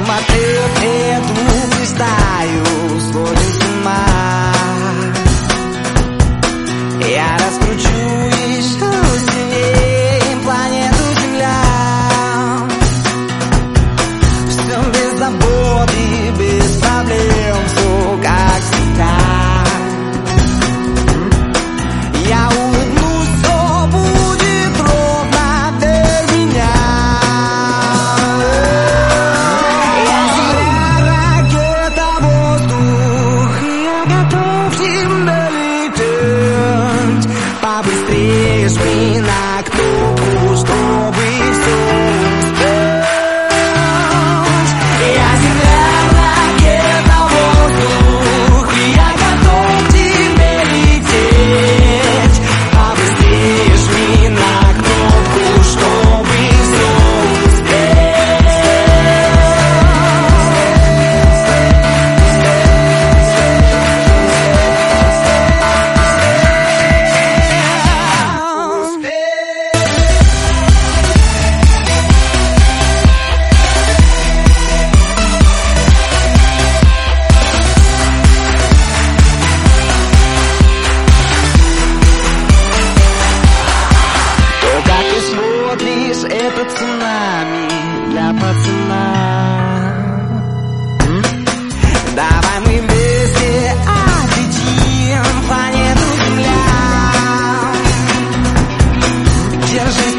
Matei o medo do estáio always be nice.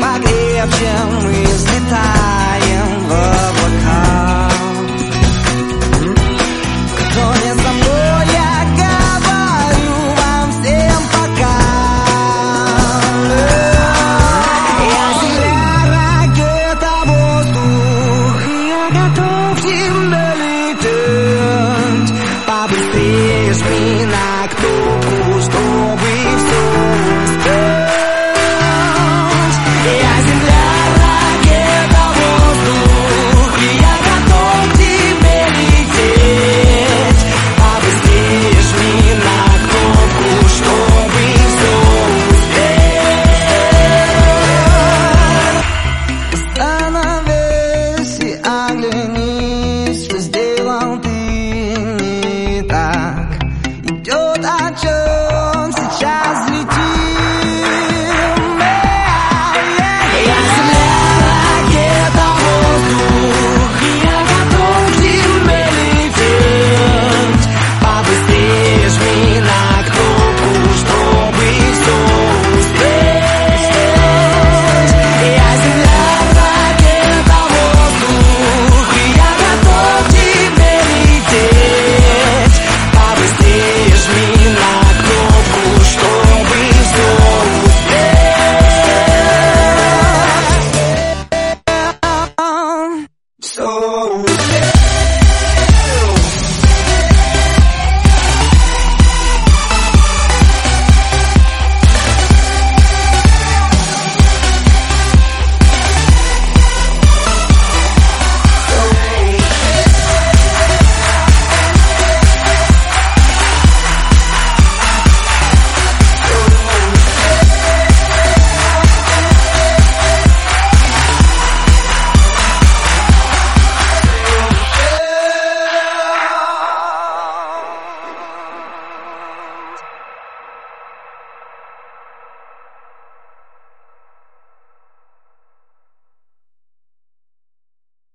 Багревчем мы взлетаем в облака Кто не со мной, я говорю вам всем пока Я земля, ракета, воздух Я готов к земле лететь Побыстрее жми